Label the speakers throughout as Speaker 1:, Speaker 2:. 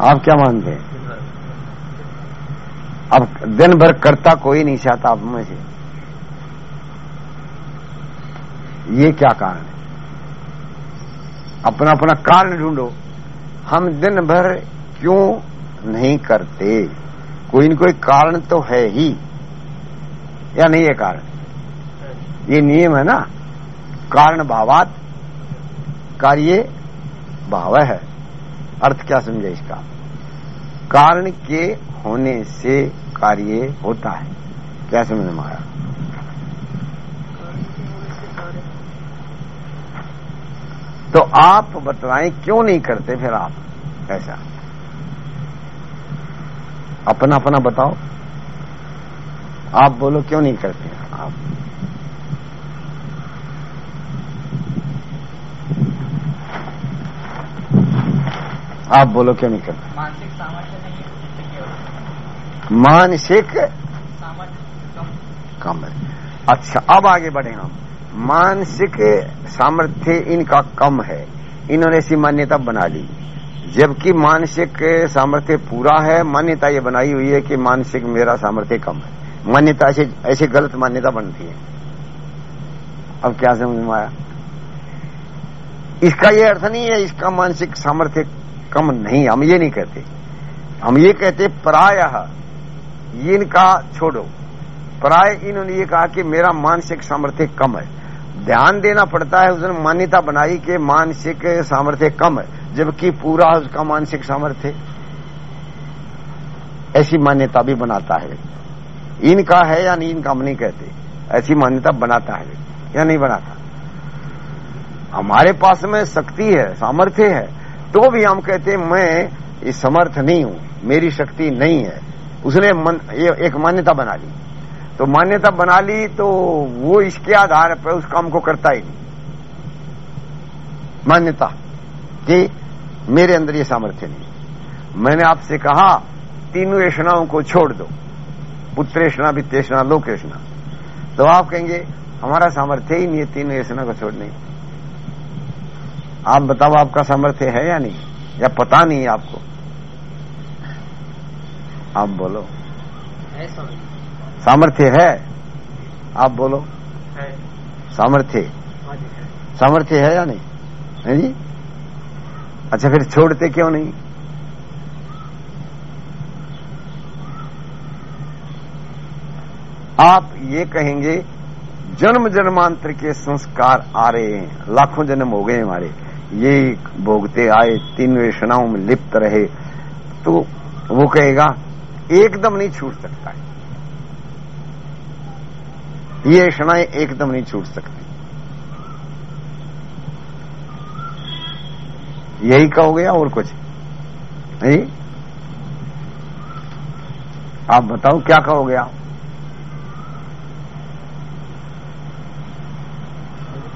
Speaker 1: आप क्या मानते हैं? अब दिन भर करता कोई नहीं चाहता आप में से। ये क्या कारण है? अपना अपना कारण ढूंढो। हम दिन भर क्यों नहीं करते? कोई न कोई कारण तो है ही। या नहीं है कारण? ये नियम है ना? कारण भावात कार्य भाव। है अर्थ क्या समझे इसका? कारण के होने से कार्य होता है। क्या समझ में आया तो आप बतलाएँ, क्यों नहीं करते फिर आप? ऐसा। अपना अपना बताओ। आप बोलो, क्यों नहीं करते आप? आप बोलो क्यों नहीं करते?
Speaker 2: मानसिक सामर्थ्य है कम
Speaker 1: कम है। अच्छा अब आगे बढ़े हम। मानसिक सामर्थ्य इनका कम है। इन्होंने ऐसी मान्यता बना ली। जबकि मानसिक सामर्थ्य पूरा है मान्यता ये बनाई हुई है कि मानसिक मेरा सामर्थ्य कम है। मान्यता ऐसे ऐसे गलत मान्यता बनती है। अब क्या समझ में आया? इसका ये अर्थ नहीं है इसका मानसिक सामर्थ्य कम नहीं, हम ये नहीं कहते। हम ये कहते, प्राय इनका छोड़ो। प्राय इन्होंने ये कहा कि मेरा मानसिक सामर्थ्य कम है। ध्यान देना पड़ता है, उसने मान्यता बनाई कि मानसिक सामर्थ्य कम है, जबकि पूरा उसका मानसिक सामर्थ्य ऐसी मान्यता भी बनाता है। इनका है या नहीं इनका हम नहीं कहते। ऐसी मान्यता बनाता है या नहीं बनाता। हमारे पास में शक्ति है, सामर्थ्य है। तो भी हम कहते मैं समर्थ नहीं हूँ मेरी शक्ति नहीं है। उसने मन, ये एक मान्यता बना ली। तो मान्यता बना ली तो वो इसके आधार पर उस काम को करता ही नहीं। मान्यता कि मेरे अंदर ये सामर्थ्य नहीं मैंने आपसे कहा तीनों ऐषणाओं को छोड़ दो। पुत्रेषणा वित्तेषणा लोकेषणा तो आप कहेंगे हमारा सामर्थ्य ही नहीं है तीनों ऐषणा को छोड़ने। आप बताओ आपका सामर्थ्य है या नहीं? या पता नहीं आपको? आप बोलो। सामर्थ्य। है? आप बोलो। सामर्थ्य।
Speaker 2: हाँ
Speaker 1: सामर्थ्य है या नहीं? है जी? अच्छा फिर छोड़ते क्यों नहीं? आप ये कहेंगे जन्म जन्मांतर के संस्कार आ रहे हैं। लाखों जन्म हो गए हमारे। ये भोगते आए तीन वेषणाओं में लिप्त रहे तो वो कहेगा एकदम नहीं छूट सकता है। ये ऐषणाएँ एकदम नहीं छूट सकती। यही कहोगे या और कुछ? नहीं? आप बताओ क्या कहोगे आप?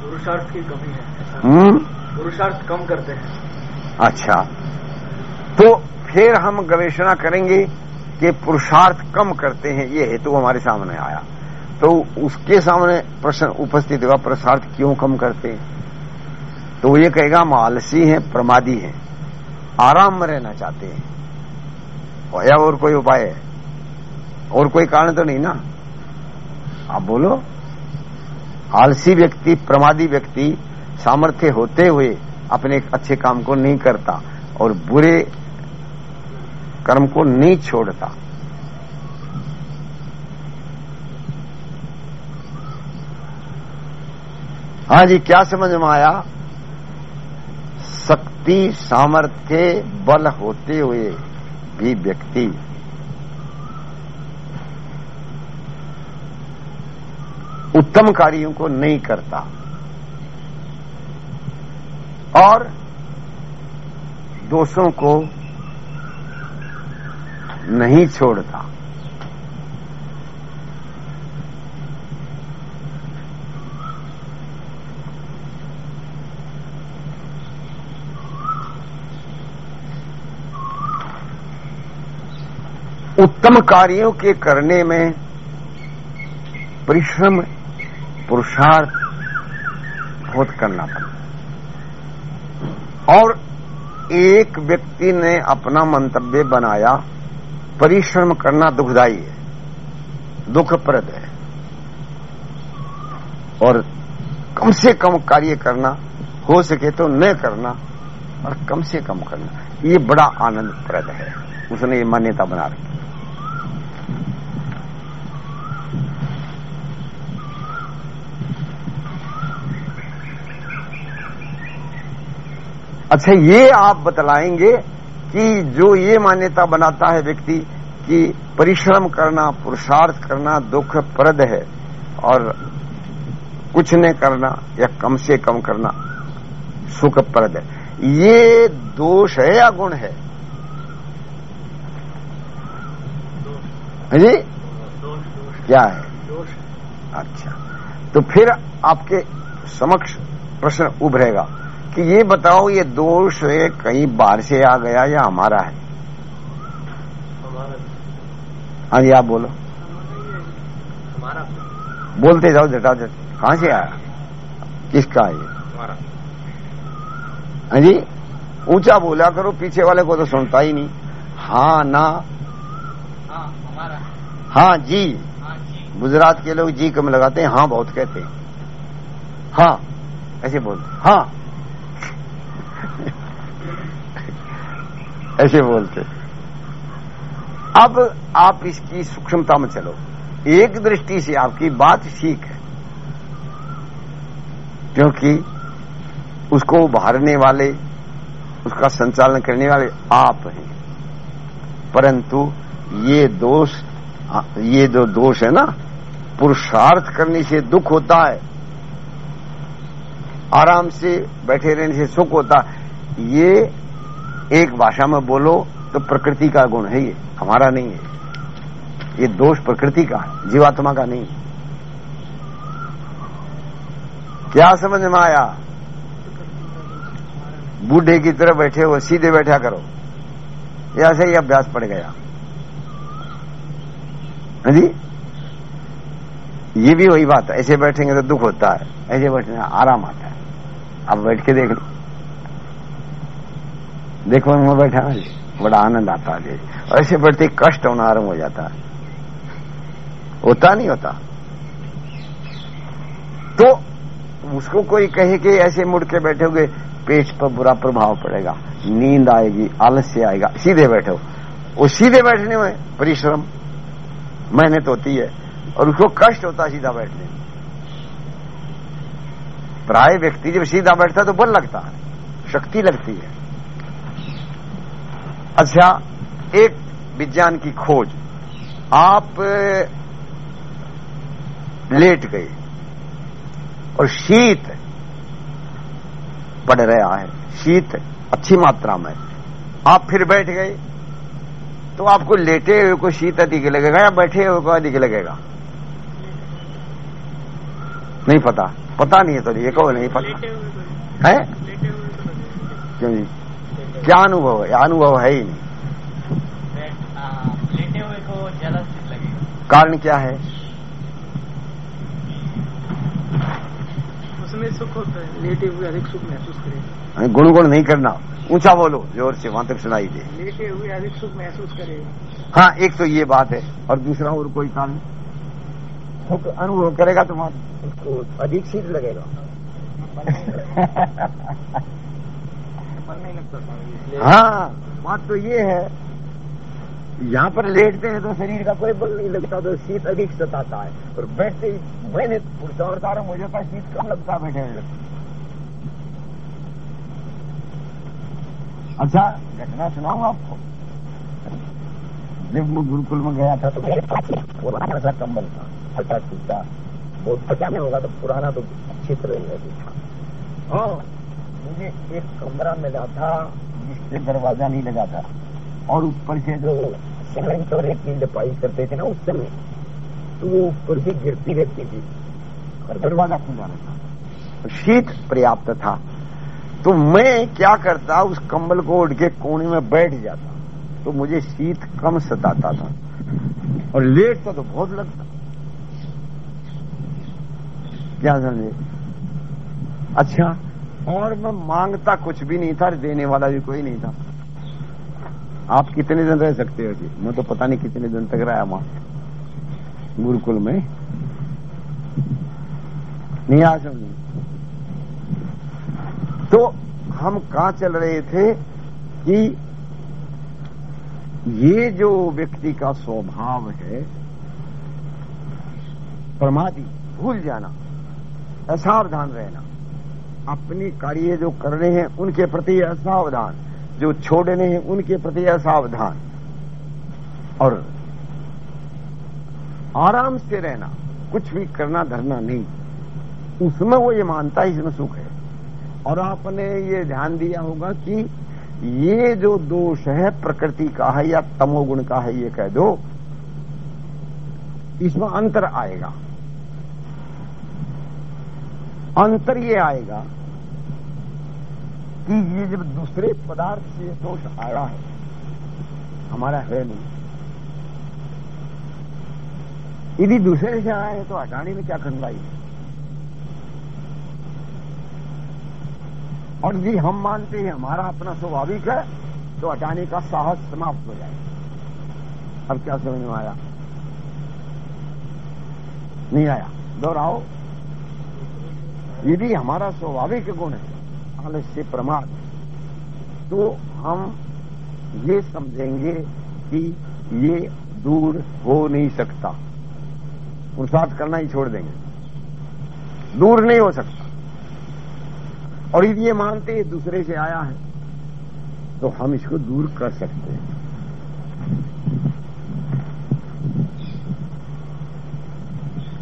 Speaker 2: पुरुषार्थ की कमी है।
Speaker 1: हम्म?
Speaker 2: पुरुषार्थ कम करते हैं।
Speaker 1: अच्छा। तो फिर हम गवेषणा करेंगे कि पुरुषार्थ कम करते हैं, ये हेतु हमारे सामने आया। तो उसके सामने प्रश्न उपस्थित हुआ, पुरुषार्थ क्यों कम करते हैं? तो ये कहेगा हम आलसी हैं, प्रमादी हैं, आराम में रहना चाहते हैं। या और कोई उपाय है? और कोई कारण तो नहीं ना? आप बोलो। आलसी व्यक्ति, प्रमादी व्यक्ति सामर्थ्य होते हुए अपने अच्छे काम को नहीं करता और बुरे कर्म को नहीं छोड़ता। हाँ जी, क्या समझ में आया? शक्ति, सामर्थ्य, बल होते हुए भी व्यक्ति उत्तम कार्यों को नहीं करता। और दोषों को नहीं छोड़ता। उत्तम कार्यों के करने में परिश्रम, पुरुषार्थ बहुत करना पड़ता और एक व्यक्ति ने अपना मंतव्य बनाया, परिश्रम करना दुखदायी है, दुखप्रद है। और कम से कम कार्य करना, हो सके तो न करना, और कम से कम करना, ये बड़ा आनंदप्रद है। उसने ये मान्यता बना रखी। अच्छा ये आप बतलाएँगे कि जो ये मान्यता बनाता है व्यक्ति कि परिश्रम करना, पुरुषार्थ करना दुखप्रद है और कुछ न करना या कम से कम करना सुखप्रद है। ये दोष है या गुण है? जी?
Speaker 2: दोष दोष
Speaker 1: क्या है? अच्छा तो फिर आपके समक्ष प्रश्न उभरेगा। कि ये बताओ ये दोष कहीं बाहर से आ गया या हमारा है? हाँ। जी आप बोलो।
Speaker 2: हमारा
Speaker 1: बोलते जाओ झटा झट कहाँ से आया? किसका है ये? हाँ। जी ऊँचा बोला करो पीछे वाले को तो सुनता ही नहीं। हाँ ना।
Speaker 2: हाँ हमारा
Speaker 1: हाँ। जी।
Speaker 2: हाँ जी।
Speaker 1: गुजरात के लोग जी कम लगाते हैं हाँ बहुत कहते हैं। हाँ ऐसे बोलते हाँ। ऐसे बोलते। अब आप इसकी सूक्ष्मता में चलो। एक दृष्टि से आपकी बात ठीक है। क्योंकि उसको उभारने वाले, उसका संचालन करने वाले आप हैं। परंतु ये दोष, ये जो दो दोष है ना, पुरुषार्थ करने से दुख होता है। आराम से बैठे रहने से सुख होता है। ये एक भाषा में बोलो तो प्रकृति का गुण है ये, हमारा नहीं है। ये दोष प्रकृति का, जीवात्मा का नहीं। क्या समझ में आया? बूढ़े की तरह बैठे हो सीधे बैठा करो। ऐसे ही अभ्यास पड़ गया। हाँ जी? ये भी वही बात है। ऐसे बैठेंगे तो दुख होता है। ऐसे बैठने आराम आता है। अब बैठ के देख लो। देखो मैं बैठा हूँ। बड़ा आनंद आता है। ऐसे बैठते ही कष्ट होना आरंभ हो जाता है। होता नहीं होता। तो उसको कोई कहे कि ऐसे मुड़ के बैठोगे पेट पर बुरा प्रभाव पड़ेगा। नींद आएगी, आलस्य आएगा। सीधे बैठो। वो सीधे बैठने में परिश्रम मेहनत होती है और उसको कष्ट होता है सीधा बैठने में। प्राय व्यक्ति जब सीधा बैठता है तो बल लगता है। शक्ति लगती है। अच्छा एक विज्ञान की खोज। आप लेट गए और शीत पड़ रहा है। शीत अच्छी मात्रा में। आप फिर बैठ गए तो आपको लेटे हुए को शीत अधिक लगेगा या बैठे हुए को अधिक लगेगा? नहीं पता। पता नहीं है तो ये कहो नहीं पता। है। क्यों जी? क्या अनुभव है अनुभव है ही। नहीं
Speaker 2: लेटे हुए को ज़्यादा लगेगा
Speaker 1: कारण क्या है?
Speaker 2: उसमें सुख होता है लेटे हुए अधिक सुख महसूस करेगा
Speaker 1: गुण गुण नहीं करना ऊँचा बोलो ज़ोर से वहाँ तक सुनाई दे।
Speaker 2: लेटे हुए अधिक सुख महसूस करेगा
Speaker 1: हाँ एक तो ये बात है और दूसरा और कोई कारण सुख अनुभव करेगा तो वहाँ अधिक शीत लगेगा।
Speaker 2: मन नहीं लगता
Speaker 1: हाँ। बात तो ये है यहाँ पर लेटते हैं तो शरीर का कोई बल नहीं लगता तो शीत अधिक सताता है। और बैठते ही मैंने पुरुषार्थ आरंभ हो जाता है शीत कम लगता बैठे हुए अच्छा घटना सुनाऊं आपको? जब मैं गुरुकुल में गया था तो मेरे पास पुराना सा कंबल था हल्का टूटा बहुत पचा में होगा तो पुराना तो अच्छी तरह था हाँ। मुझे एक कमरा मिला था जिससे दरवाज़ा नहीं लगा था। और ऊपर से जो सीमेंट और रेत की लिपाई करते थे ना उस समय तो वो ऊपर से गिरती रहती थी। और दरवाज़ा खुला रहता शीत पर्याप्त था। तो मैं क्या करता, उस कंबल को उड़ के कोने में बैठ जाता। तो मुझे शीत कम सताता था। और लेटता तो बहुत लगता। क्या समझे? अच्छा और मैं माँगता कुछ भी नहीं था, देने वाला भी कोई नहीं था। आप कितने दिन रह सकते हो जी? मैं तो पता नहीं कितने दिन तक रहा वहाँ गुरुकुल में। नहीं आ समझ तो हम कहा चल रहे थे कि ये जो व्यक्ति का स्वभाव है प्रमादी भूल जाना। असावधान रहना। अपने कार्य जो करने हैं, उनके प्रति असावधान जो छोड़ने हैं, उनके प्रति असावधान और आराम से रहना, कुछ भी करना, धरना नहीं। उसमें वो ये मानता है, इसमें सुख है। और आपने ये ध्यान दिया होगा कि ये जो दोष है, प्रकृति का है या तमोगुण का है, ये कह दो, इसमें अंतर आएगा। अंतर ये आएगा कि ये जब दूसरे पदार्थ से दोष आया है। हमारा है नहीं। यदि दूसरे से आया है तो हटाने में क्या खंडवाई है? और यदि हम मानते हैं हमारा अपना स्वाभाविक है तो हटाने का साहस समाप्त हो जाए। अब क्या समझ में आया? नहीं आया। दोहराओ। यदि हमारा स्वाभाविक गुण है आलस्य प्रमाद। तो हम ये समझेंगे कि ये दूर हो नहीं सकता। पुरुषार्थ करना ही छोड़ देंगे। दूर नहीं हो सकता। और यदि ये मानते दूसरे से आया है तो हम इसको दूर कर सकते हैं।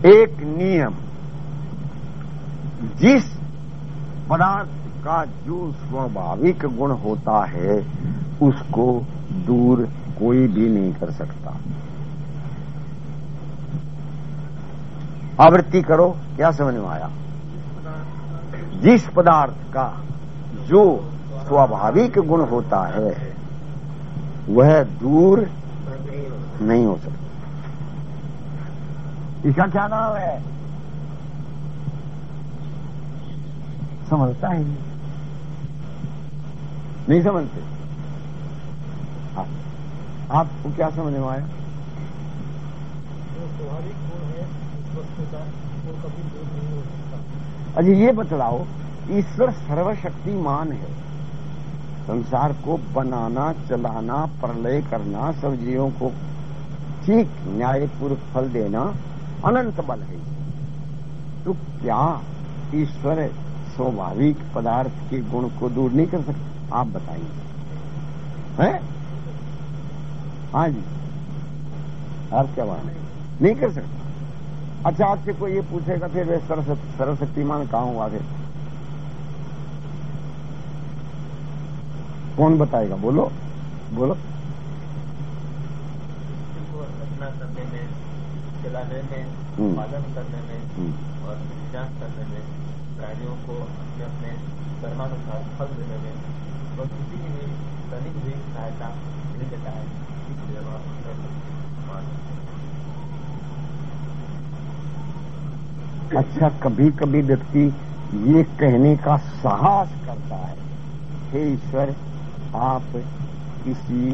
Speaker 1: एक नियम। जिस पदार्थ का जो स्वाभाविक गुण होता है, उसको दूर कोई भी नहीं कर सकता। आवृत्ति करो, क्या समझ में आया? जिस पदार्थ का जो स्वाभाविक गुण होता है, वह दूर नहीं हो सकता। इसका क्या नाम है? समझता है नहीं समझते। हाँ। आपको क्या समझ में आया? अजी, ये बतलाओ, ईश्वर सर्वशक्तिमान है। संसार को बनाना, चलाना, प्रलय करना, सब जीवों को ठीक न्यायपूर्वक फल देना अनंत बल है। तो क्या ईश्वर स्वाभाविक पदार्थ के गुण को दूर नहीं कर सकते? आप बताइए। हैं? हाँ जी। आप क्या बात है? नहीं कर सकता। अच्छा आपसे कोई ये पूछेगा फिर वे सर्वशक्तिमान कहाँ हुआ फिर कौन बताएगा? बोलो। बोलो।
Speaker 2: रचना करने में चलाने में
Speaker 1: हम्म।
Speaker 2: पालन करने में
Speaker 1: हम्म।
Speaker 2: और जाँच करने में प्राणियों को अपने अपने कर्मानुसार फल देने में की भी तनिक भी सहायता
Speaker 1: अच्छा कभी कभी व्यक्ति ये कहने का साहस करता है हे ईश्वर आप किसी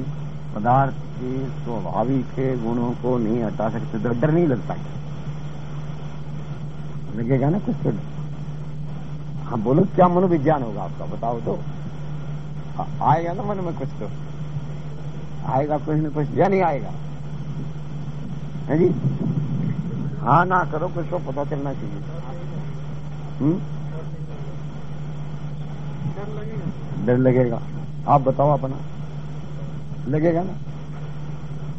Speaker 1: पदार्थ के स्वाभाविक गुणों को नहीं हटा सकते तो डर नहीं लगता लगेगा ना कुछ तो हाँ बोलो क्या मनोविज्ञान होगा आपका बताओ तो आएगा ना मन में कुछ तो। आएगा कुछ न कुछ या नहीं आएगा? है जी? हाँ ना करो कुछ तो पता चलना चाहिए। हम्म? डर लगेगा। आप बताओ अपना। लगेगा ना?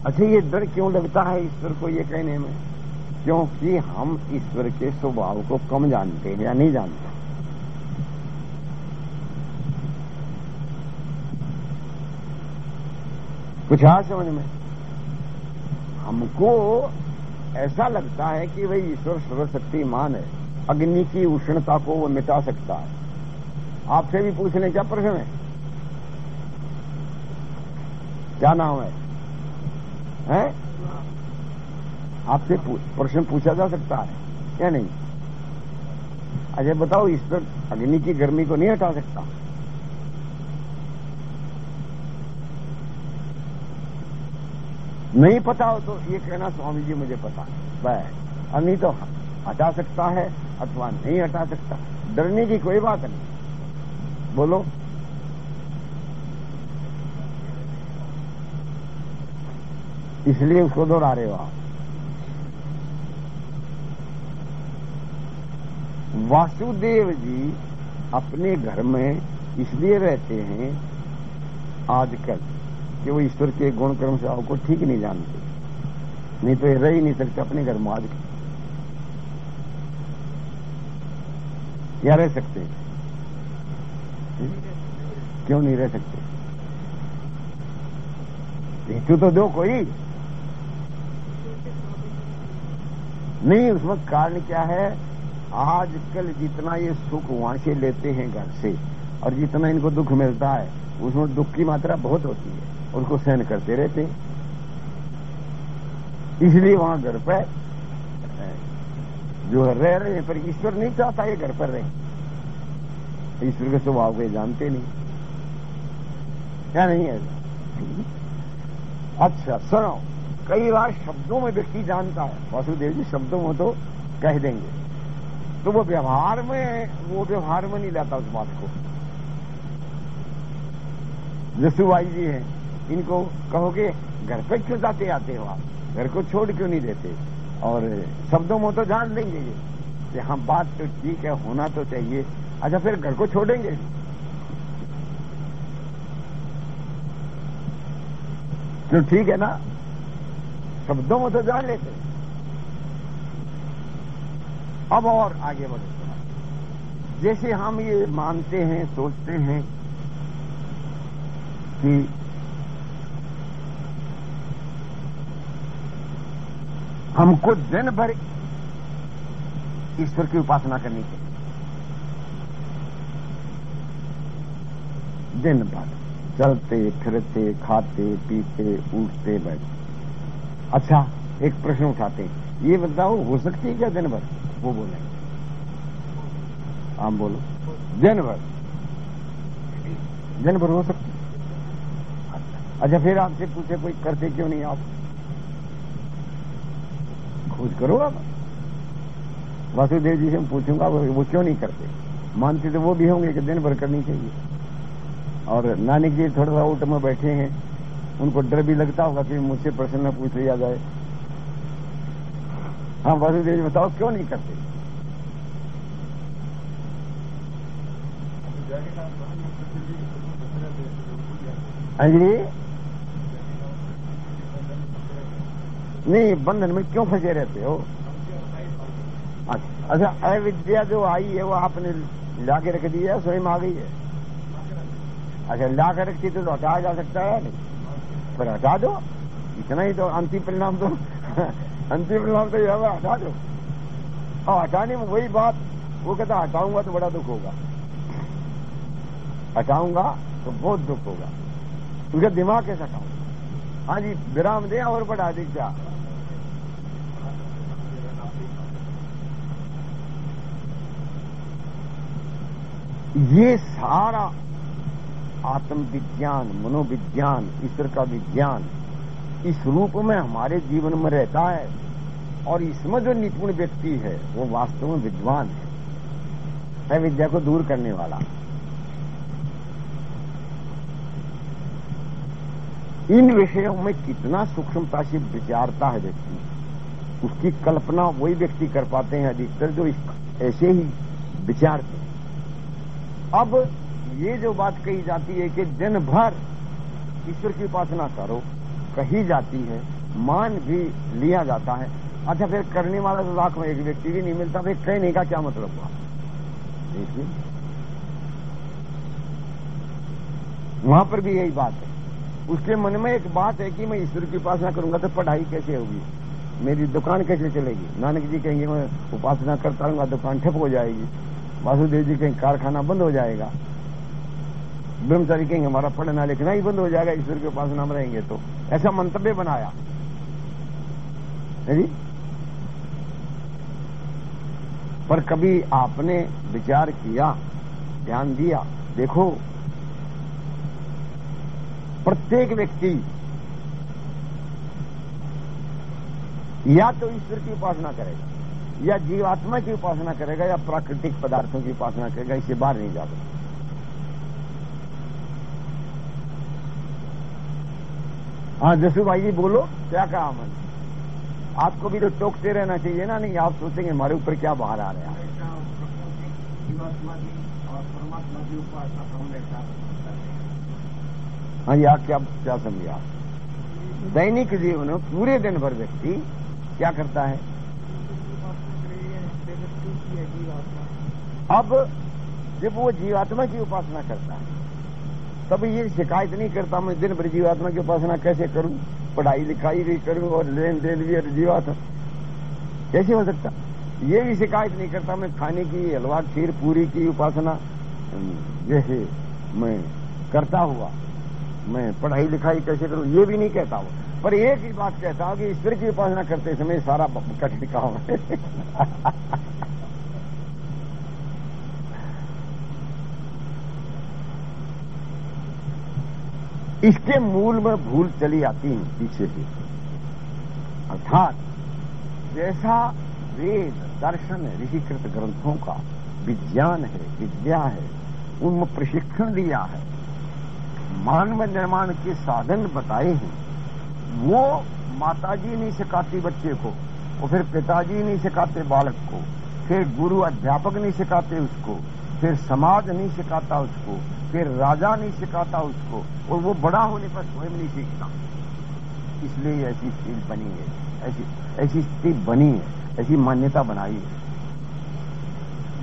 Speaker 1: अच्छा ये डर क्यों लगता है ईश्वर को ये कहने में? क्योंकि हम ईश्वर के स्वभाव को कम जानते हैं या नहीं जानते। कुछ आ समझ में। हमको ऐसा लगता है कि भाई ईश्वर सर्वशक्तिमान है। अग्नि की उष्णता को वो मिटा सकता है। आपसे भी पूछ लें क्या प्रश्न है। क्या नाम है? हैं? आपसे प्रश्न पूछा जा सकता है, या नहीं? अच्छा बताओ, ईश्वर अग्नि की गर्मी को नहीं हटा सकता? नहीं पता हो तो ये कहना स्वामी जी मुझे पता वह नहीं तो हटा सकता है अथवा नहीं हटा सकता। डरने की कोई बात नहीं। बोलो। इसलिए उसको दोहरा रहे हो आप। वासुदेव जी अपने घर में इसलिए रहते हैं आजकल। कि वो ईश्वर के गुण कर्म से आपको ठीक नहीं जानते? नहीं तो ये रह ही नहीं सकते अपने घर में आज या रह सकते क्यों नहीं रह सकते? हेतु तो दो कोई। नहीं उसमें कारण क्या है? आजकल जितना ये सुख वहाँ से लेते हैं घर से, और जितना इनको दुख मिलता है, उसमें दुख की मात्रा बहुत होती है। उसको सहन करते रहते इसलिए वहाँ घर पर, जो रह रहे हैं, पर ईश्वर नहीं चाहता ये घर पर रहे। ईश्वर के स्वभाव को जानते नहीं। क्या नहीं है? अच्छा सुनो, कई बार शब्दों में व्यक्ति जानता है। वासुदेव जी, शब्दों में तो कह देंगे। तो वो व्यवहार में, वो व्यवहार में नहीं लाता उस बात को। जसुबाई जी हैं। इनको कहोगे घर पे क्यों जाते आते हो आप? घर को छोड़ क्यों नहीं देते? और शब्दों में तो जान लेंगे ये कि हाँ बात तो ठीक है, होना तो चाहिए। अच्छा फिर घर को छोड़ेंगे? तो ठीक है ना? शब्दों में तो जान लेते अब और आगे बढ़े। जैसे हम ये मानते हैं, सोचते हैं कि हमको दिन भर ईश्वर की उपासना करनी चाहिए दिन भर चलते, फिरते, खाते, पीते, उठते, बैठते। अच्छा एक प्रश्न उठाते ये बताओ, हो सकती है क्या दिन भर? वो बोले। आप बोलो। दिन भर। दिन भर हो सकती अच्छा फिर आपसे पूछे, कोई करते क्यों नहीं आप? खोज करो आप। वासुदेव जी से मैं पूछूँगा वो, वो क्यों नहीं करते? मानते तो वो भी होंगे कि दिन भर करनी चाहिए। और नानक जी थोड़ा सा ऊट में बैठे हैं। उनको डर भी लगता होगा कि मुझसे प्रश्न न पूछ लिया जाए। हाँ वासुदेव जी बताओ क्यों नहीं करते? हाँ जी। नहीं, बंधन में क्यों फंसे रहते हो? अच्छा अविद्या जो आई है, वो आपने ला के रख दी है, स्वयं आ गई है। अच्छा ला कर रखती तो हटाया जा सकता है नहीं? पर हटा दो। इतना ही तो अंतिम परिणाम तो अंतिम परिणाम तो यह हटा दो। और हटाने में वही बात, वो कहता, हटाऊँगा तो बड़ा दुख होगा। हटाऊँगा तो बहुत दुख होगा। उसका दिमाग कैसे हटाऊँगा हाँ जी, विराम दे और बढ़ा दे क्या? ये सारा आत्मविज्ञान, मनोविज्ञान, ईश्वर का विज्ञान इस रूप में हमारे जीवन में रहता है और इसमें जो निपुण व्यक्ति है, वो वास्तव में विद्वान है। विद्या को दूर करने वाला। इन विषयों में कितना सूक्ष्मता से विचारता है व्यक्ति, उसकी कल्पना वही व्यक्ति कर पाते हैं अधिकतर जो ऐसे ही विचारते हैं। अब ये जो बात कही जाती है कि दिन भर ईश्वर की उपासना करो, कही जाती है, मान भी लिया जाता है। अच्छा फिर करने वाला तो लाख में एक व्यक्ति भी नहीं मिलता, फिर कहने का क्या मतलब हुआ? देखिए, वहाँ पर भी यही बात है। उसके मन में एक बात है कि मैं ईश्वर की उपासना करूँगा तो पढ़ाई कैसे होगी? मेरी दुकान कैसे चलेगी? नानक जी कहेंगे, मैं उपासना करता रहूँगा, दुकान ठप हो जाएगी। वासुदेव जी कहेंगे कारखाना बंद हो जाएगा। ब्रह्मचारी कहेंगे हमारा पढ़ना लिखना ही बंद हो जाएगा, ईश्वर के उपासना में रहेंगे तो। ऐसा मंतव्य बनाया। है जी? पर कभी आपने विचार किया, ध्यान दिया, देखो, प्रत्येक व्यक्ति या तो ईश्वर की उपासना करेगा। या जीवात्मा की उपासना करेगा या प्राकृतिक पदार्थों की उपासना करेगा, इससे बाहर नहीं जा सकता। हाँ जसू भाई जी बोलो, क्या कहा मन आपको भी तो टोकते रहना चाहिए ना, नहीं, आप सोचेंगे हमारे ऊपर क्या बाहर आ रहा है। हाँ आप क्या क्या समझे आप? दैनिक जीवन में पूरे दिन भर व्यक्ति क्या करता है? अब जब वो जीवात्मा की उपासना करता है तब ये शिकायत नहीं करता, मैं दिन भर जीवात्मा की उपासना कैसे करूँ? पढ़ाई लिखाई भी करूँ और लेन देन भी और जीवात्मा। कैसे हो सकता? ये भी शिकायत नहीं करता, मैं खाने की, हलवा, खीर, पूरी की उपासना जैसे मैं करता हुआ, मैं पढ़ाई लिखाई कैसे करूँ, ये भी नहीं कहता हूँ पर एक ही बात कहता हूँ कि ईश्वर की उपासना करते समय सारा कठिन काम इसके मूल में भूल चली आती है पीछे से। अर्थात, जैसा वेद, दर्शन, ऋषिकृत ग्रंथों का विज्ञान है, विद्या है, उनमें प्रशिक्षण दिया है, मानव निर्माण के साधन बताए हैं, वो माताजी नहीं सिखाती बच्चे को, और फिर पिताजी नहीं सिखाते बालक को, फिर गुरु अध्यापक नहीं सिखाते उसको फिर समाज नहीं सिखाता उसको, फिर राजा नहीं सिखाता उसको, और वो बड़ा होने पर स्वयं नहीं सीखता। इसलिए ऐसी स्थिति बनी है, ऐसी ऐसी स्थिति बनी है, ऐसी मान्यता बनाई है।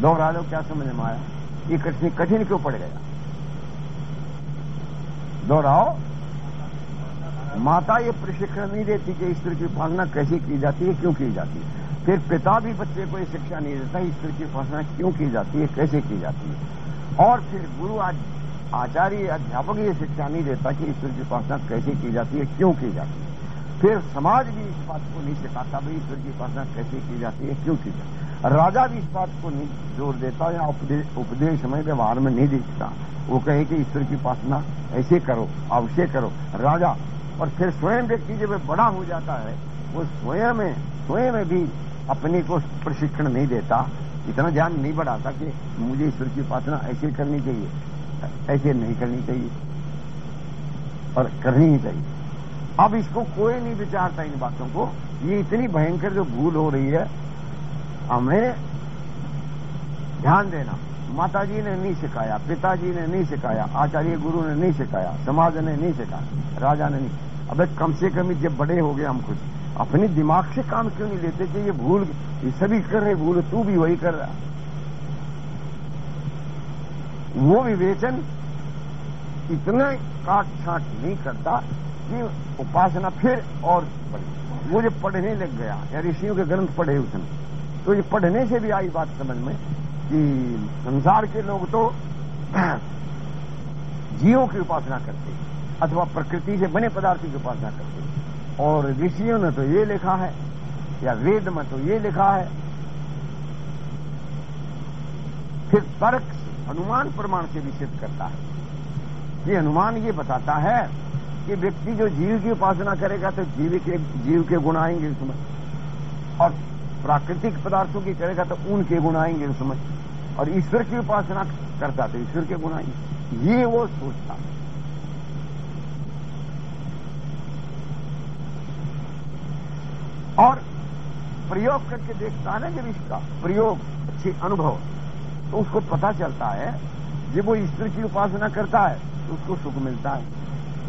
Speaker 1: दोहरा लो क्या समझ में आया? ये कठिन कठिन क्यों पड़ गया? दोहराओ माता ये प्रशिक्षण नहीं देती कि ईश्वर की उपासना कैसे की जाती है, क्यों की जाती है? फिर पिता भी बच्चे को ये शिक्षा नहीं देता ईश्वर की उपासना क्यों की जाती है, कैसे की जाती है? और फिर गुरु आज आचार्य, अध्यापक ये शिक्षा नहीं देता कि ईश्वर की उपासना कैसे की जाती है, क्यों की जाती है? फिर समाज भी इस बात को नहीं सिखाता, भाई ईश्वर की उपासना कैसे की जाती है, क्यों की जाती है? राजा भी इस बात को नहीं ज़ोर देता या उपदेश में, व्यवहार में नहीं दिखता। वो कहे कि ईश्वर की उपासना ऐसे करो, अवश्य करो। राजा, और फिर स्वयं व्यक्ति जब बड़ा हो जाता है, वो स्वयं स्वयं में भी अपने को प्रशिक्षण नहीं देता, इतना ध्यान नहीं बढ़ाता कि मुझे ईश्वर की उपासना ऐसे करनी चाहिए, ऐसे नहीं करनी चाहिए, और करनी ही चाहिए। अब इसको कोई नहीं विचारता इन बातों को। ये इतनी भयंकर जो भूल हो रही है, हमें ध्यान देना। माता जी ने नहीं सिखाया, पिताजी ने नहीं सिखाया, आचार्य गुरु ने नहीं सिखाया, समाज ने नहीं सिखाया, राजा ने नहीं। अब कम से कम जब बड़े हो गए हम खुद। अपने दिमाग से काम क्यों नहीं लेते कि ये भूल, ये सभी कर रहे भूल, तू भी वही कर रहा वो विवेचन इतना काट छाट नहीं करता कि उपासना फिर और बढ़ी। वो जो पढ़ने लग गया, या ऋषियों के ग्रंथ पढ़े उसने तो ये पढ़ने से भी आई बात समझ में कि संसार के लोग तो जीवों की उपासना करते, अथवा प्रकृति से बने पदार्थों की उपासना करते। और ऋषियों ने तो ये लिखा है, या वेद में तो ये लिखा है। फिर तर्क हनुमान प्रमाण से सिद्ध करता है। ये हनुमान ये बताता है कि व्यक्ति जो जीव की उपासना करेगा तो जीव के जीव के गुण आएँगे उसमें और प्राकृतिक पदार्थों की करेगा तो उनके गुण आएँगे उसमें और ईश्वर की उपासना करता तो ईश्वर के गुण आएँगे। ये वो सोचता है। और प्रयोग करके देखता है ना जब इसका प्रयोग अच्छे अनुभव तो उसको पता चलता है, जब वो ईश्वर की उपासना करता है तो उसको सुख मिलता है।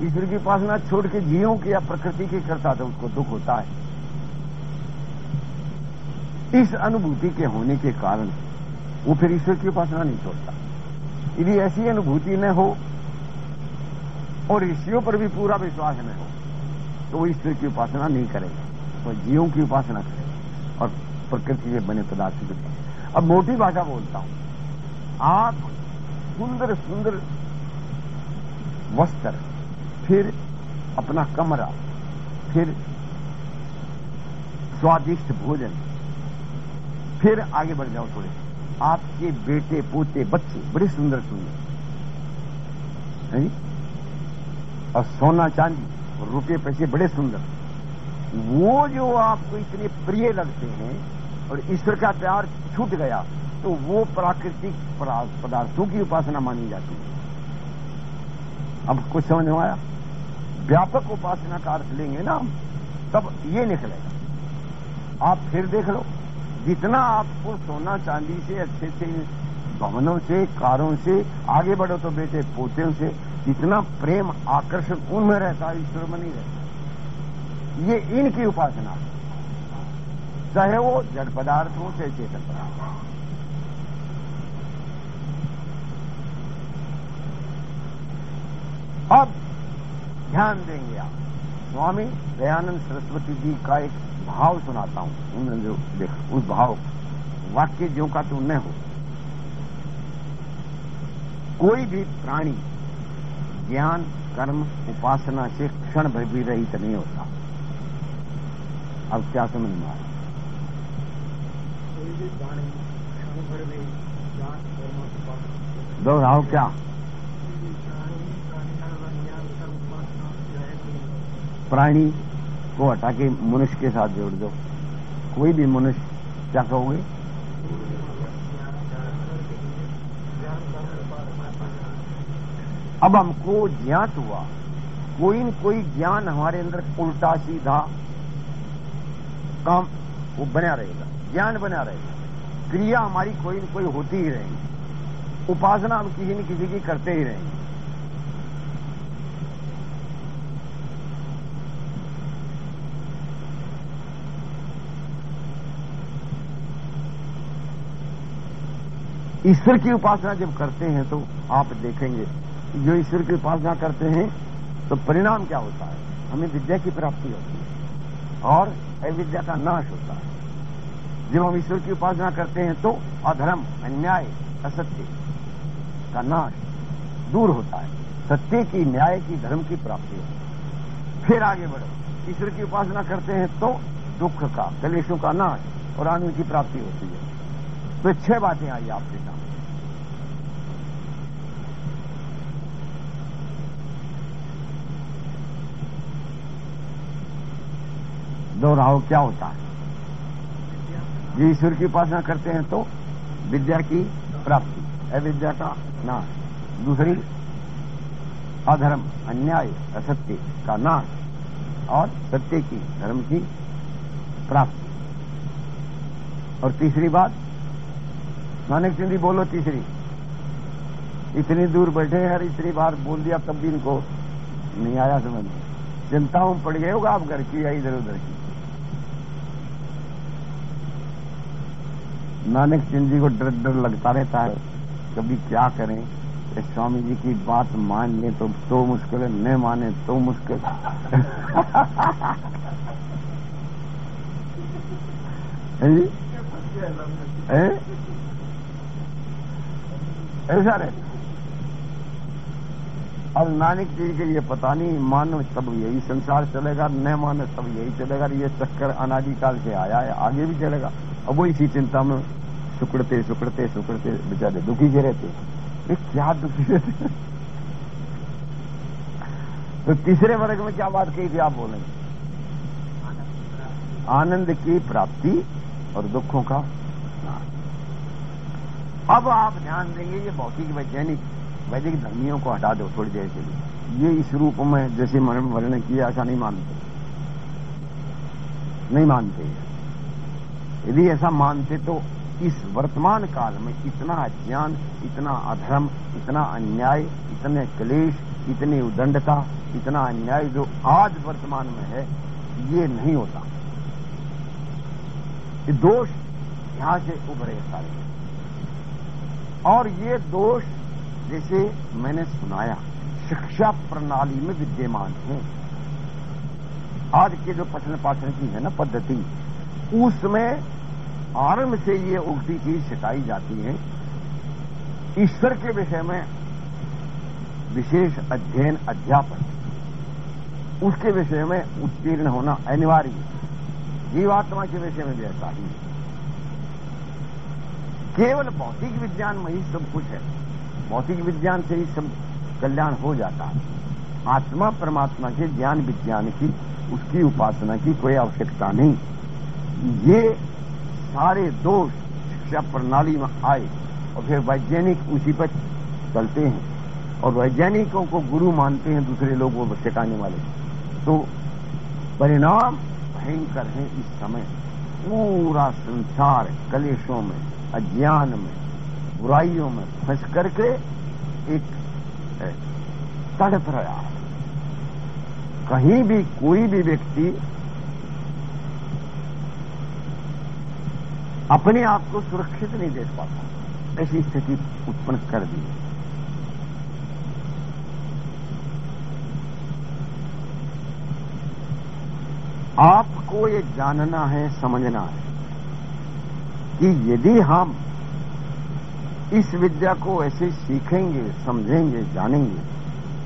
Speaker 1: ईश्वर की उपासना छोड़ के जीवों की या प्रकृति की करता तो उसको दुख होता है। इस अनुभूति के होने के कारण वो फिर ईश्वर की उपासना नहीं छोड़ता। यदि ऐसी अनुभूति न हो, और ऋषियों पर भी पूरा विश्वास न हो तो वो ईश्वर की उपासना नहीं करेगा। तो जीवों की उपासना करें और प्रकृति से बने पदार्थ की अब मोटी भाषा बोलता हूँ। आप सुंदर सुंदर वस्त्र, फिर अपना कमरा, फिर स्वादिष्ट भोजन, फिर आगे बढ़ जाओ थोड़े। आपके बेटे, पोते, बच्चे बड़े सुंदर सुंदर। और सोना चांदी रुपये पैसे बड़े सुंदर। वो जो आपको इतने प्रिय लगते हैं और ईश्वर का प्यार छूट गया तो वो प्राकृतिक पदार्थों की उपासना मानी जाती है। अब कुछ समझ में आया? व्यापक उपासना का अर्थ लेंगे ना तब ये निकलेगा। आप फिर देख लो, जितना आपको सोना चांदी से, अच्छे से भवनों से, कारों से, आगे बढ़ो तो बेटे, पोते से, जितना प्रेम आकर्षण उनमें रहता है, ईश्वर में नहीं रहता। ये इनकी उपासना। चाहे वो जड़ पदार्थ हो चाहे चेतन पदार्थ हो। अब ध्यान देंगे आप। स्वामी दयानंद सरस्वती जी का एक भाव सुनाता हूँ। उन्होंने जो देखा, उस भाव, वाक्य जो का तो न हो। कोई भी प्राणी ज्ञान, कर्म, उपासना से क्षण भी रहित नहीं होता। अब क्या समझ में
Speaker 2: उपासना
Speaker 1: दोहराओ क्या? प्राणी को हटा के मनुष्य के साथ जोड़ दो। कोई भी मनुष्य क्या कहोगे? अब हमको ज्ञात हुआ, कोई न कोई ज्ञान हमारे अंदर उल्टा सीधा काम वो बना रहेगा, ज्ञान बना रहेगा। क्रिया हमारी कोई न कोई होती ही रहेगी। उपासना हम किसी न किसी की करते ही रहेंगे। ईश्वर की उपासना जब करते हैं तो आप देखेंगे जो ईश्वर की उपासना करते हैं तो परिणाम क्या होता है? हमें विद्या की प्राप्ति होती है। और अविद्या का नाश होता है। जब हम ईश्वर की उपासना करते हैं तो अधर्म, अन्याय, असत्य का नाश दूर होता है। सत्य की, न्याय की, धर्म की प्राप्ति होती है। फिर आगे बढ़ो। ईश्वर की उपासना करते हैं तो दुख का, कलेशों का नाश और आनंद की प्राप्ति होती है। तो छह बातें आई आपके सामने। दोहराओ क्या होता है? जो ईश्वर की उपासना करते हैं तो विद्या की प्राप्ति। अविद्या का नाश। दूसरी, अधर्म, अन्याय, असत्य का नाश और सत्य की, धर्म की प्राप्ति। और तीसरी बात, नानक सिंह जी बोलो तीसरी। इतनी दूर बैठे हैं और इतनी बार बोल दिया, तब भी इनको नहीं आया समझ में। चिंता में पड़ गए होगा आप घर की या इधर उधर की। नानक सिंह जी को डर डर लगता रहता है। कभी क्या करें? स्वामी जी की बात मान ले तो तो मुश्किल है न माने तो मुश्किल। ऐसा रहता अब नानक जी के लिए पता नहीं, मानो तब यही संसार चलेगा, न मानो तब यही चलेगा। ये चक्कर अनादिकाल से आया है, आगे भी चलेगा। अब वो इसी चिंता में, सुकड़ते सुकड़ते सुकड़ते बेचारे दुखी के रहते। क्या दुखी रहते? तो तीसरे वर्ग में क्या बात कही थी आप बोलेंगे आनंद की प्राप्ति और दुखों का अब आप ध्यान देंगे, ये भौतिक वैज्ञानिक, वैदिक धर्मियों को हटा दो थोड़ी देर के लिए। ये इस रूप में जैसे वर्णन किया ऐसा नहीं मानते। नहीं मानते। यदि ऐसा मानते तो इस वर्तमान काल में इतना अज्ञान इतना अधर्म, इतना अन्याय, इतने क्लेश, इतनी उदंडता, इतना अन्याय जो आज वर्तमान में है, ये नहीं होता। ये दोष यहाँ से उभरे सारे और ये दोष, जैसे मैंने सुनाया, शिक्षा प्रणाली में विद्यमान है। आज के जो पठन पाठन की है ना पद्धति उसमें आरंभ से ये उगती चीज़ सिखाई जाती है। ईश्वर के विषय में विशेष अध्ययन, अध्यापन, उसके विषय में उत्तीर्ण होना अनिवार्य जीवात्मा के विषय में भी ही। केवल भौतिक विज्ञान में ही सब कुछ है। भौतिक विज्ञान से ही सब कल्याण हो जाता है। आत्मा परमात्मा के ज्ञान विज्ञान की, उसकी उपासना की कोई आवश्यकता नहीं। ये सारे दोष शिक्षा प्रणाली में आए और फिर वैज्ञानिक उसी पर चलते हैं। और वैज्ञानिकों को गुरु मानते हैं दूसरे लोग, वो सिखाने वाले। तो परिणाम भयंकर है इस समय। पूरा संसार कलेशों में, अज्ञान में, बुराइयों में फंस करके एक तड़प रहा है। कहीं भी कोई भी व्यक्ति अपने आप को सुरक्षित नहीं देख पाता। ऐसी स्थिति उत्पन्न कर दी। आपको ये जानना है, समझना है कि यदि हम इस विद्या को ऐसे सीखेंगे, समझेंगे, जानेंगे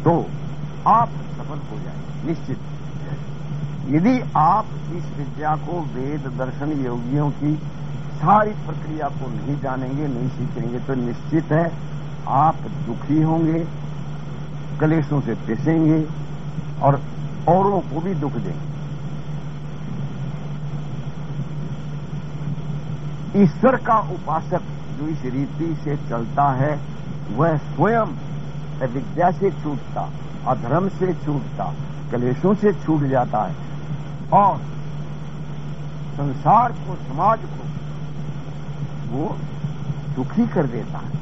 Speaker 1: तो आप सफल हो जाएँगे, निश्चित। यदि आप इस विद्या को वेद, दर्शन, योगियों की सारी प्रक्रिया को नहीं जानेंगे, नहीं सीखेंगे तो निश्चित है आप दुखी होंगे, कलेशों से पिसेंगे और औरों को भी दुख देंगे। ईश्वर का उपासक जो इस रीति से चलता है, वह स्वयं विद्या से छूटता, अधर्म से छूटता, कलेशों से छूट जाता है और संसार को, समाज को वो दुखी कर देता है।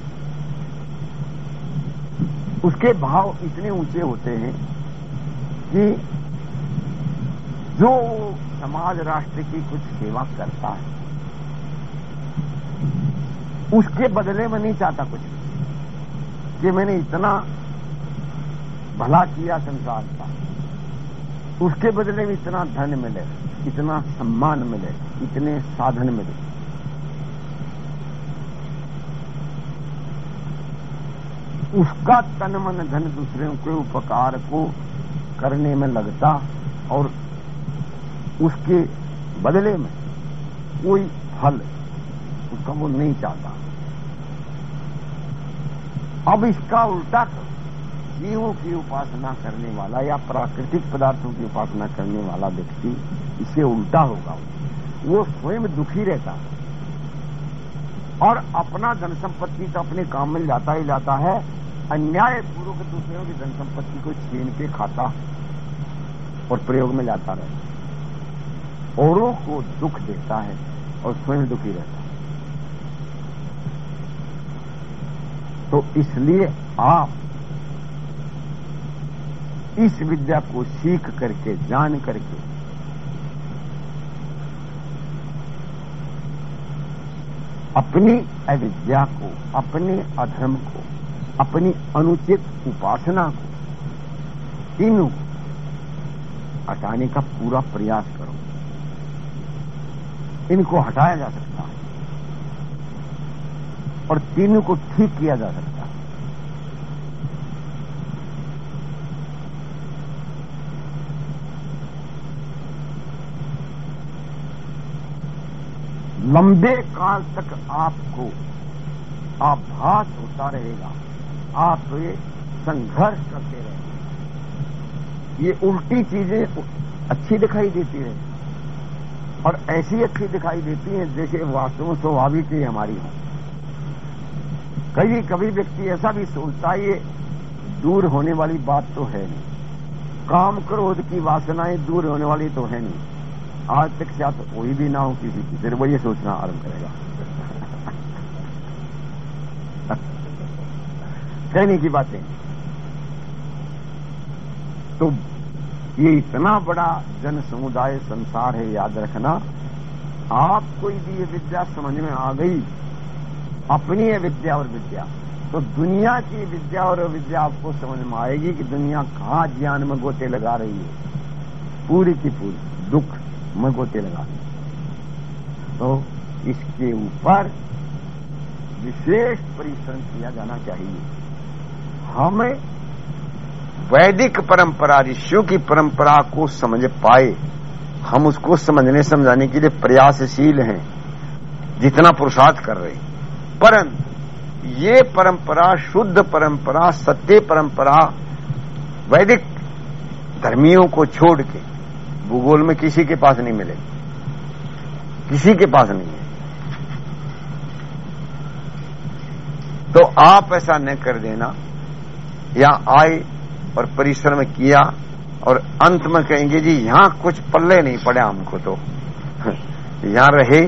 Speaker 1: उसके भाव इतने ऊँचे होते हैं कि जो समाज राष्ट्र की कुछ सेवा करता है, उसके बदले में नहीं चाहता कुछ कि मैंने इतना भला किया संसार का। उसके बदले में इतना धन मिले, इतना सम्मान मिले, इतने साधन मिले। उसका तन मन धन दूसरों के उपकार को करने में लगता और उसके बदले में कोई फल उसका वो नहीं चाहता। अब इसका उल्टा जीवों की उपासना करने वाला या प्राकृतिक पदार्थों की उपासना करने वाला व्यक्ति इसे उल्टा होगा। वो स्वयं दुखी रहता और अपना धन संपत्ति तो अपने काम में जाता ही जाता है। अन्याय पूर्वक दूसरों की धन संपत्ति को छीन के खाता और प्रयोग में लाता रहता औरों को दुख देता है और स्वयं दुखी रहता है। तो इसलिए आप इस विद्या को सीख करके, जान करके अपनी अविद्या को, अपने अधर्म को अपनी अनुचित उपासना को। तीनों। हटाने का पूरा प्रयास करो। इनको हटाया जा सकता है। और तीनों को ठीक किया जा सकता है। लंबे काल तक आपको आभास होता रहेगा। आप ये संघर्ष करते रहे, ये उल्टी चीज़ें अच्छी दिखाई देती है और ऐसी अच्छी दिखाई देती हैं, जैसे वास्तव स्वाभाविक ही हमारी हो। कभी कभी व्यक्ति ऐसा भी सोचता है, ये दूर होने वाली बात तो है नहीं। काम क्रोध की वासनाएँ दूर होने वाली तो है नहीं। आज तक क्या तो कोई भी ना हो, किसी की फिर वो ये सोचना आरंभ करेगा। कहने की बातें। तो ये इतना बड़ा जन समुदाय संसार है, याद रखना। आपको यदि ये विद्या समझ में आ गई, अपनी है विद्या और विद्या तो दुनिया की विद्या और विद्या आपको समझ में आएगी कि दुनिया कहाँ ज्ञान में गोते लगा रही है। पूरी की पूरी दुख में गोते लगा रही तो इसके ऊपर विशेष परिश्रम किया जाना चाहिए। हमें वैदिक परंपरा, ऋषियों की परंपरा को समझ पाए। हम उसको समझने, समझाने के लिए प्रयासशील हैं, जितना पुरुषार्थ कर रहे परंतु ये परंपरा, शुद्ध परंपरा, सत्य परंपरा, वैदिक धर्मियों को छोड़ के भूगोल में किसी के पास नहीं मिले। किसी के पास नहीं है। तो आप ऐसा न कर देना। या आए और परिश्रम किया और अंत में कहेंगे, जी, यहाँ कुछ पल्ले नहीं पड़े हमको तो। यहाँ रहे,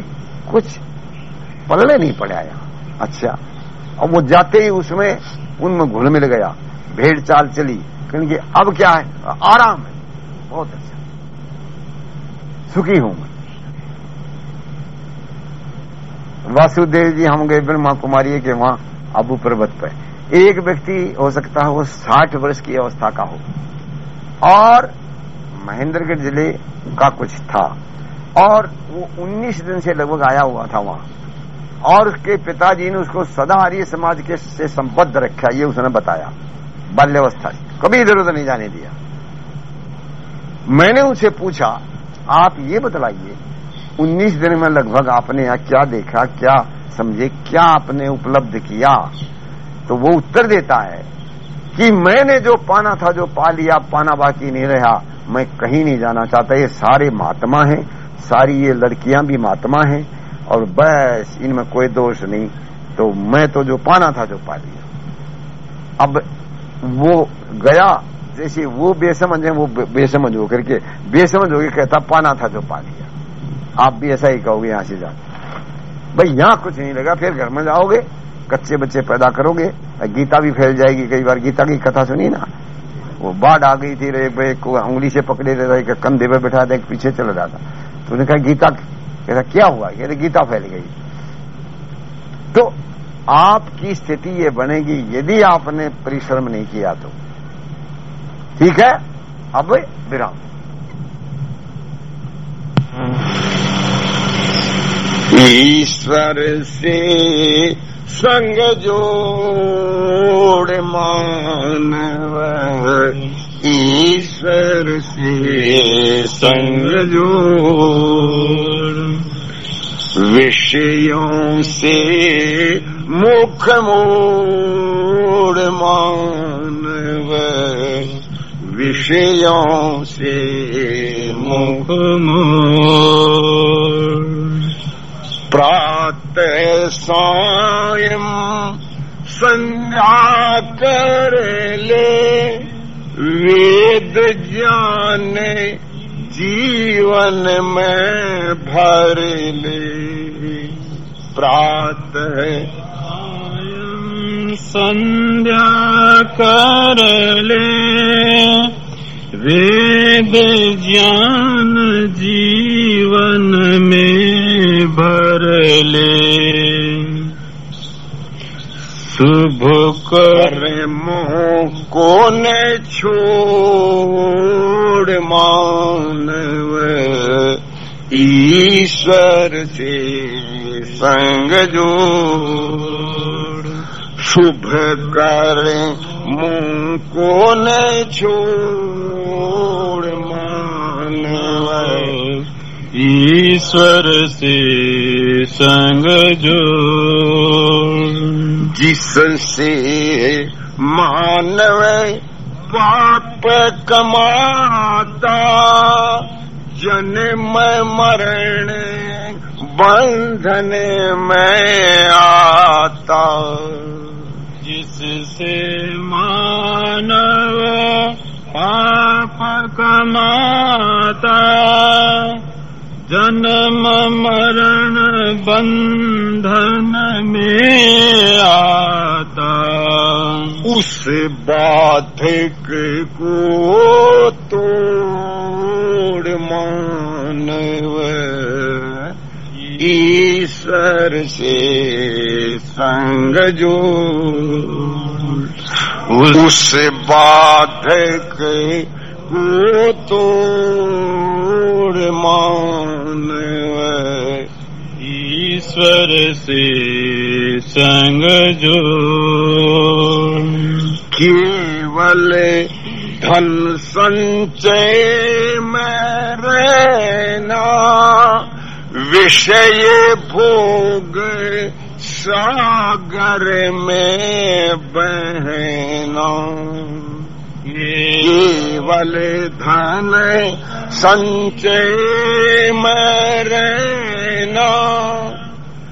Speaker 1: कुछ पल्ले नहीं पड़ा यहाँ अच्छा और वो जाते ही उसमें उनमें घुल मिल गया। भेड़ चाल चली। क्योंकि अब क्या है? आराम है। बहुत अच्छा। सुखी हूँ मैं। वासुदेव जी, हम गए ब्रह्मा कुमारी के वहाँ अबू पर्वत पर। एक व्यक्ति हो सकता है वो साठ वर्ष की अवस्था का हो। और महेंद्रगढ़ ज़िले का कुछ था। और वो 19 दिन से लगभग आया हुआ था वहाँ। और उसके पिताजी ने उसको सदा आर्य समाज के से संबद्ध रखा, ये उसने बताया। बाल्यावस्था कभी इधर उधर नहीं जाने दिया। मैंने उनसे पूछा, आप ये बतलाइए 19 दिन में लगभग आपने यहाँ क्या देखा, क्या समझे, क्या आपने उपलब्ध किया? तो वो उत्तर देता है कि मैंने जो पाना था, जो पा लिया, पाना बाकी नहीं रहा, मैं कहीं नहीं जाना चाहता। ये सारे महात्मा हैं, सारी ये लड़कियाँ भी महात्मा हैं, और बस इनमें कोई दोष नहीं। तो मैं तो जो पाना था, जो पा लिया। अब वो गया, जैसे वो बेसमझ है, वो बेसमझ होकर के, बेसमझ होकर कहता, पाना था, जो पा लिया। आप भी ऐसा ही कहोगे, यहाँ से जाकर भाई, यहाँ कुछ नहीं लगा, फिर घर में जाओगे। कच्चे बच्चे पैदा करोगे गीता भी फैल जाएगी, कई बार गीता की कथा सुनी ना। वो बाढ़ आ गई थी एक उंगली से पकड़े रहता एक कंधे पे बैठा था पीछे चल रहा था तो उन्होंने कहा, गीता, कहता, क्या हुआ? कहते, गीता फैल गई। तो आपकी स्थिति ये बनेगी, यदि आपने परिश्रम नहीं किया तो। ठीक है? अब विराम। ईश्वर से संग जोड़ मानव ईश्वर से संग जोड़। विषयों से मुख मोड़ मानव। विषयों से मुख मोड़। प्रात सायं संध्या कर ले वेद ज्ञान जीवन में भर ले प्रात संध्या कर ले वेद ज्ञान जीवन में भर ले। शुभ कर मोह को न छोड़ मानव। ईश्वर से संग जोड़। शुभ कर मुँह को न छोड़। ईश्वर से संग जो जिससे मानव पाप कमाता जन्म मरण बंधन में आता। जिससे मानव पाप कमाता जन्म मरण बंधन में आता। उस बाधिक को तोड़ मानव ईश्वर से संग जो उस बाधक तोड़ मान ईश्वर से संग जो केवल धन संचय में रहना, विषय भोग सागर में बहना। केवल धन संचय में रहना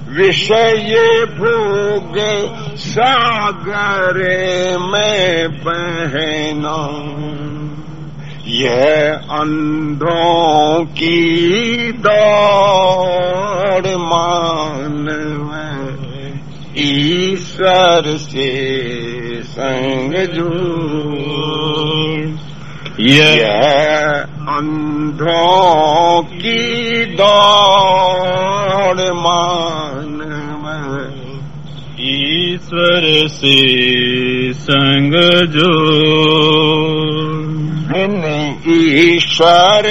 Speaker 1: विषय भोग सागर में बहना। यह अंधों की दौड़ मानव ईश्वर से संग यह अंधों की दौड़ मानव
Speaker 3: ईश्वर से संग जो
Speaker 1: ईश्वर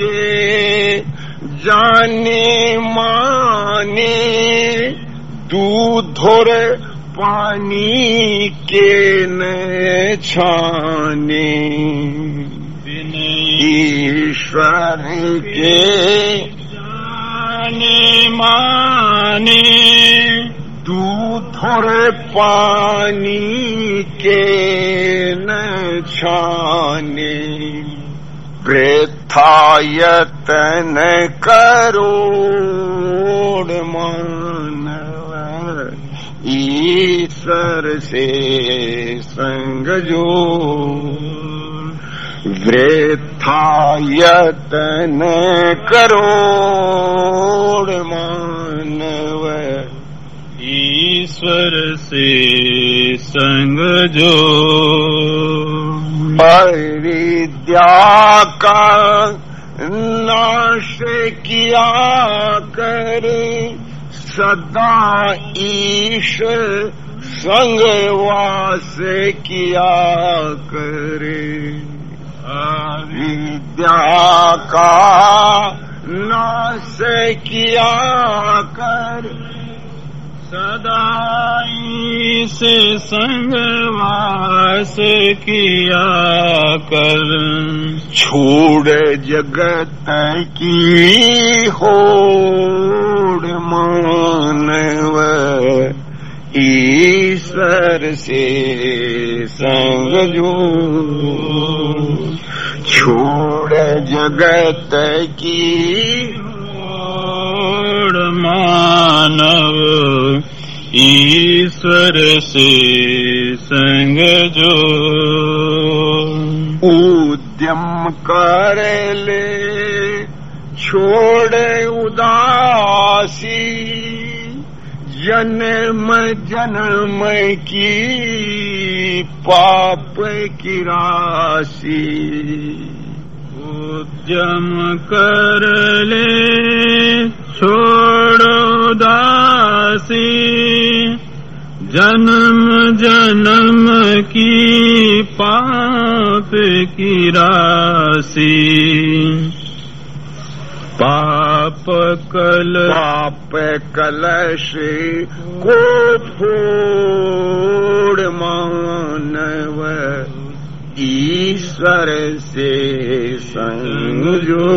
Speaker 1: के जाने माने दूधोर पानी के न छाने। ईश्वर के
Speaker 3: जाने माने।
Speaker 1: दूधोर पानी के न छाने। वृथायतन करोड़ मानव ईश्वर से संग जो वृथायतन करोड़ मानव।
Speaker 3: ईश्वर से संग जो
Speaker 1: विद्या का नाश किया कर। सदा ईश्वर संग वास किया करे। विद्या का नाश किया कर।
Speaker 3: सदाई से संगवास किया कर।
Speaker 1: छोड़ जगत की होड़ मानव ईश्वर से संग जो। छोड़ जगत की
Speaker 3: मानव। ईश्वर से संग जो।
Speaker 1: उद्यम कर ले छोड़ उदासी। जन्म जन्म की पाप की राशि।
Speaker 3: उद्यम कर ले छोड़ दासी, जन्म जन्म की पाप की राशि। पाप कल
Speaker 1: पाप कलश को फोड़ मानव ईश्वर से संग जो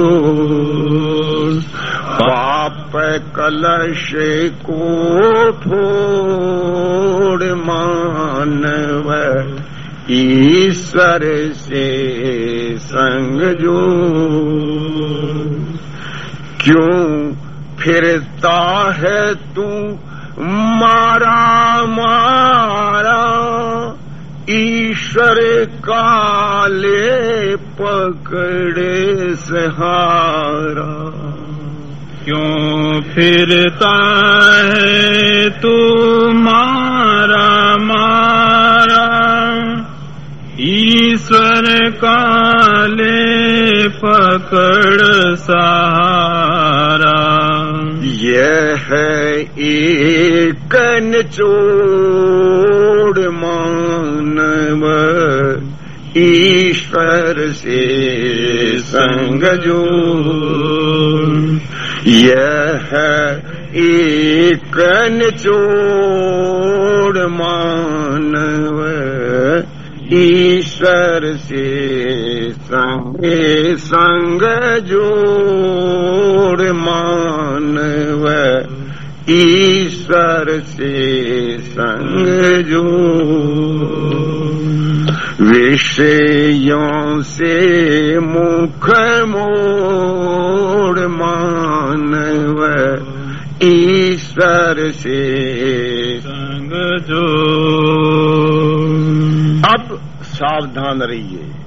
Speaker 1: पाप कलश को फोड़ मानव ईश्वर से संग जो क्यों फिरता है तू मारा ईश्वर काले पकड़े सहारा।
Speaker 3: क्यों फिरता है तू मारा मारा? ईश्वर काले पकड़ सहारा।
Speaker 1: यह एक निचोड़ मानव ईश्वर से संग जो यह एक निचोड़ मानव ईश्वर से संगे संग जोड़ मानव। ईश्वर से संग जो विषयों से मुख मोड़ मानव। ईश्वर से संग जो
Speaker 4: अब सावधान रहिए।